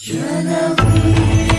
觉得孤独